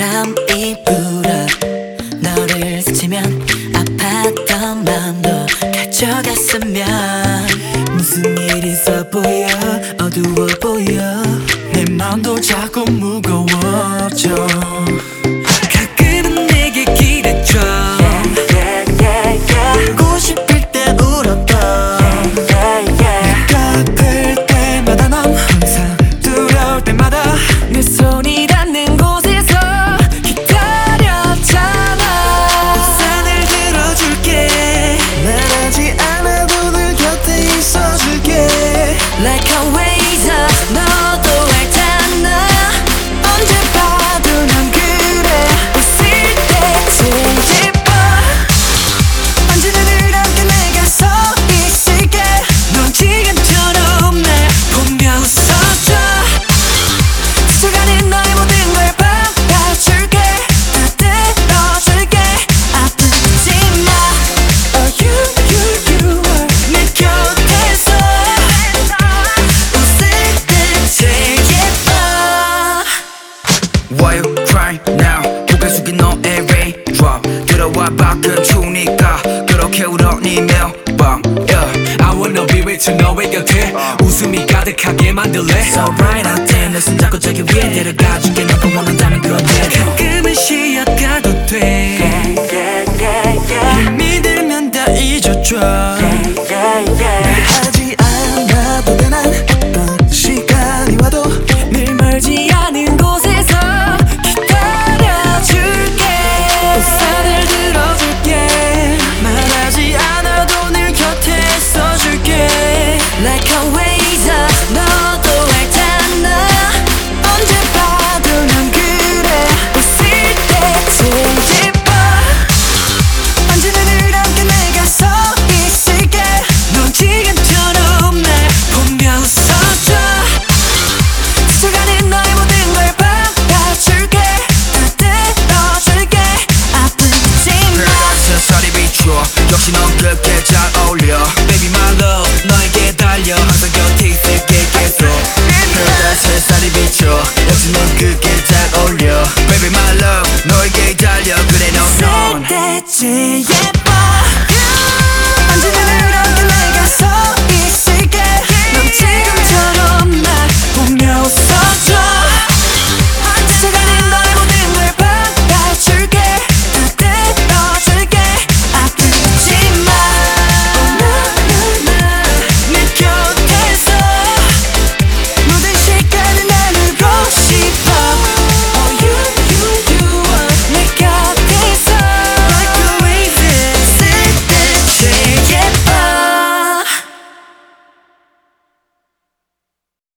가슴이 불어 너를 스치면 아팠던 마음도 가져갔으면 무슨 일이 있어 보여? 어두워 보여? 내 마음도 자꾸 무거워져 울어 네 멜밤 yeah. I wanna be with you 너의 곁에. 웃음이 가득하게 만들래. So right out there 내 손잡고 저기 위에 데려가줄게 너가 원한다면 그대로 가끔은 쉬어가도 돼. 힘이 들면 다 잊어줘 역시 넌 그렇게 잘 어울려. Baby my love 너에게 달려. 항상 곁에 있을게 계속. 그러다 세살이 비춰. 역시 넌 그렇게 잘 어울려. Baby my love 너에게 달려. 그래 웃을 때 제일